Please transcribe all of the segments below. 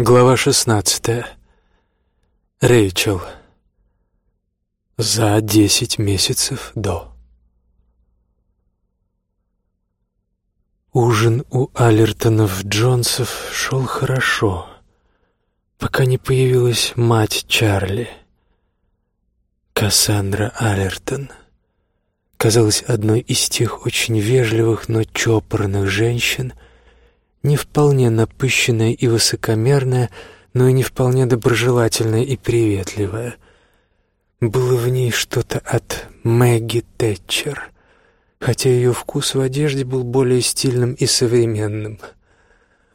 Глава шестнадцатая. Рэйчел. За десять месяцев до. Ужин у Алертонов Джонсов шел хорошо, пока не появилась мать Чарли, Кассандра Алертон. Казалась одной из тех очень вежливых, но чопорных женщин — не вполне напыщенная и высокомерная, но и не вполне доброжелательная и приветливая. Было в ней что-то от Мэгги Тэтчер, хотя ее вкус в одежде был более стильным и современным.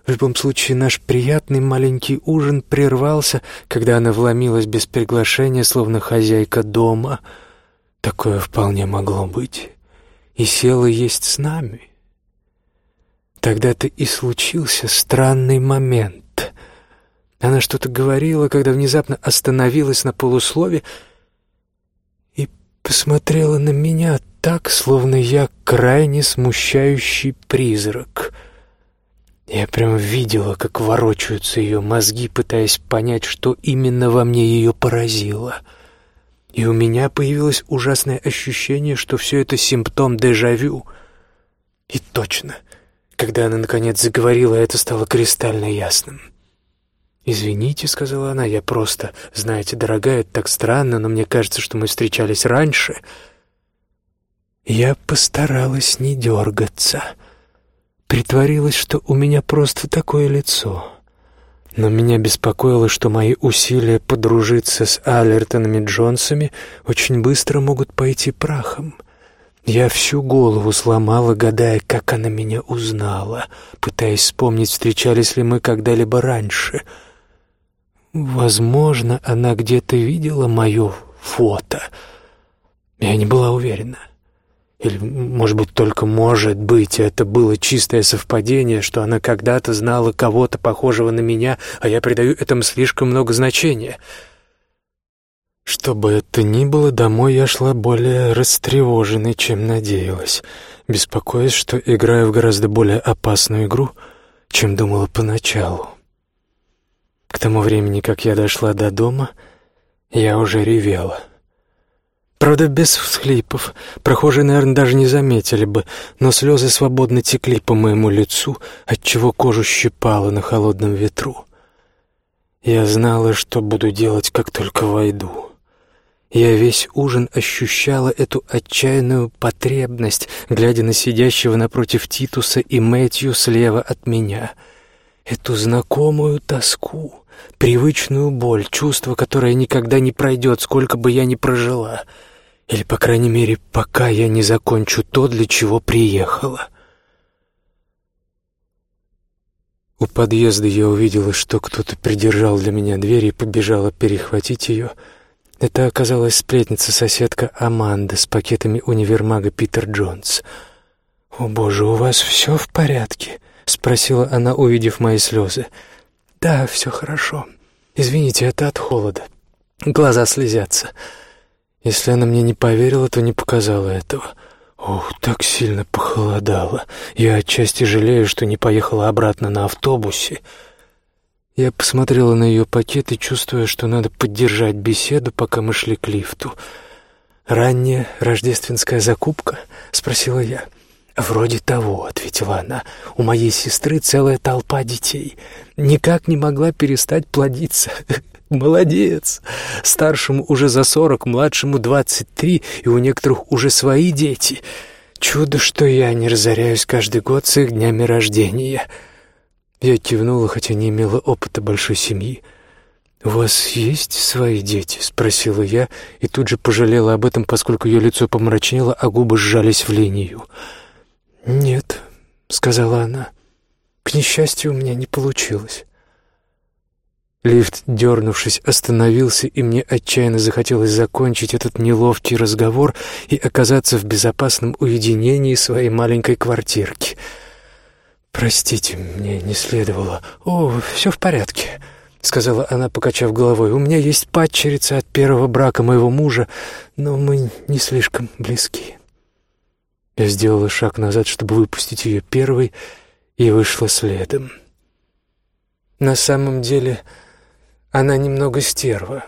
В любом случае, наш приятный маленький ужин прервался, когда она вломилась без приглашения, словно хозяйка дома. Такое вполне могло быть. И села есть с нами — Тогда-то и случился странный момент. Она что-то говорила, когда внезапно остановилась на полуслове и посмотрела на меня так, словно я крайне смущающий призрак. Я прям видела, как ворочаются ее мозги, пытаясь понять, что именно во мне ее поразило. И у меня появилось ужасное ощущение, что все это симптом дежавю. И точно — когда она, наконец, заговорила, это стало кристально ясным. «Извините», — сказала она, — «я просто... Знаете, дорогая, это так странно, но мне кажется, что мы встречались раньше». Я постаралась не дергаться. Притворилась, что у меня просто такое лицо. Но меня беспокоило, что мои усилия подружиться с Алертонами Джонсами очень быстро могут пойти прахом — я всю голову сломала, гадая, как она меня узнала, пытаясь вспомнить, встречались ли мы когда-либо раньше. Возможно, она где-то видела мое фото. Я не была уверена. Или, может быть, только может быть, это было чистое совпадение, что она когда-то знала кого-то похожего на меня, а я придаю этому слишком много значения — что бы это ни было, домой я шла более растревоженной, чем надеялась, беспокоясь, что играю в гораздо более опасную игру, чем думала поначалу. К тому времени, как я дошла до дома, я уже ревела. Правда, без всхлипов. Прохожие, наверное, даже не заметили бы, но слезы свободно текли по моему лицу, отчего кожу щипало на холодном ветру. Я знала, что буду делать, как только войду. Я весь ужин ощущала эту отчаянную потребность, глядя на сидящего напротив Титуса и Мэтью слева от меня. Эту знакомую тоску, привычную боль, чувство, которое никогда не пройдет, сколько бы я ни прожила. Или, по крайней мере, пока я не закончу то, для чего приехала. У подъезда я увидела, что кто-то придержал для меня дверь и побежала перехватить ее — это оказалась сплетница-соседка Аманда с пакетами универмага Питер Джонс. «О, боже, у вас все в порядке?» — спросила она, увидев мои слезы. «Да, все хорошо. Извините, это от холода. Глаза слезятся». Если она мне не поверила, то не показала этого. Ох, так сильно похолодало. Я отчасти жалею, что не поехала обратно на автобусе. Я посмотрела на ее пакет и, чувствуя, что надо поддержать беседу, пока мы шли к лифту. «Ранняя рождественская закупка?» — спросила я. «Вроде того», — ответила она. «У моей сестры целая толпа детей. Никак не могла перестать плодиться. Молодец! Старшему уже за сорок, младшему двадцать три, и у некоторых уже свои дети. Чудо, что я не разоряюсь каждый год с их днями рождения». Я кивнула, хотя не имела опыта большой семьи. «У вас есть свои дети?» — спросила я, и тут же пожалела об этом, поскольку ее лицо помрачнело, а губы сжались в линию. «Нет», — сказала она, — «к несчастью, у меня не получилось». Лифт, дернувшись, остановился, и мне отчаянно захотелось закончить этот неловкий разговор и оказаться в безопасном уединении своей маленькой квартирки — «Простите, мне не следовало. О, все в порядке», — сказала она, покачав головой. «У меня есть падчерица от первого брака моего мужа, но мы не слишком близки». Я сделала шаг назад, чтобы выпустить ее первой, и вышла следом. На самом деле она немного стерва,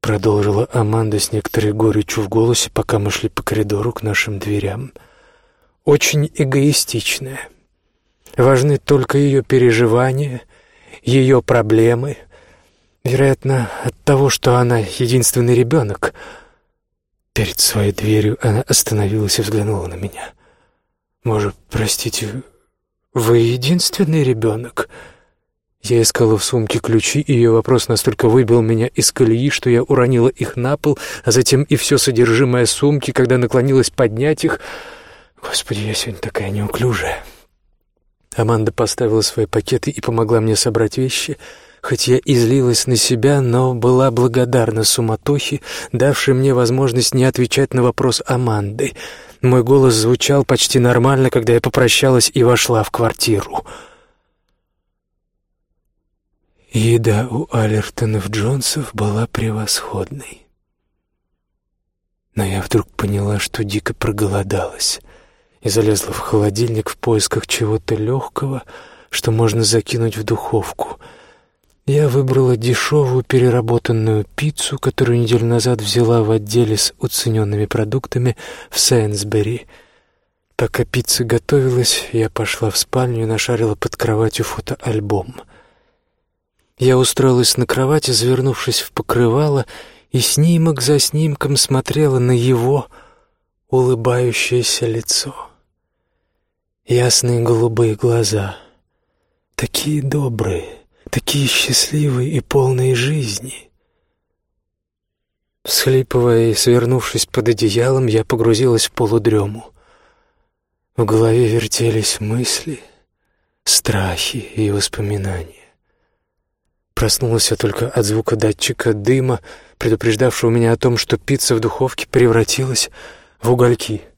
продолжила Аманда с некоторой горечью в голосе, пока мы шли по коридору к нашим дверям. Очень эгоистичная. Важны только ее переживания, ее проблемы. Вероятно, от того, что она единственный ребенок. Перед своей дверью она остановилась и взглянула на меня. «Может, простите, вы единственный ребенок?» Я искала в сумке ключи, и ее вопрос настолько выбил меня из колеи, что я уронила их на пол, а затем и все содержимое сумки, когда наклонилась поднять их. Господи, я сегодня такая неуклюжая. Аманда поставила свои пакеты и помогла мне собрать вещи. Хоть я излилась на себя, но была благодарна суматохе, давшей мне возможность не отвечать на вопрос Аманды. Мой голос звучал почти нормально, когда я попрощалась и вошла в квартиру. Еда у Алертонов Джонсов была превосходной. Но я вдруг поняла, что дико проголодалась и залезла в холодильник в поисках чего-то легкого, что можно закинуть в духовку. Я выбрала дешевую переработанную пиццу, которую неделю назад взяла в отделе с уцененными продуктами в Сейнсбери. Пока пицца готовилась, я пошла в спальню и нашарила под кроватью фотоальбом — я устроилась на кровати, завернувшись в покрывало, и снимок за снимком смотрела на его улыбающееся лицо. Ясные голубые глаза, такие добрые, такие счастливые и полные жизни. Всхлипывая и свернувшись под одеялом, я погрузилась в полудрему. В голове вертелись мысли, страхи и воспоминания. Проснулась я только от звука датчика дыма, предупреждавшего меня о том, что пицца в духовке превратилась в угольки —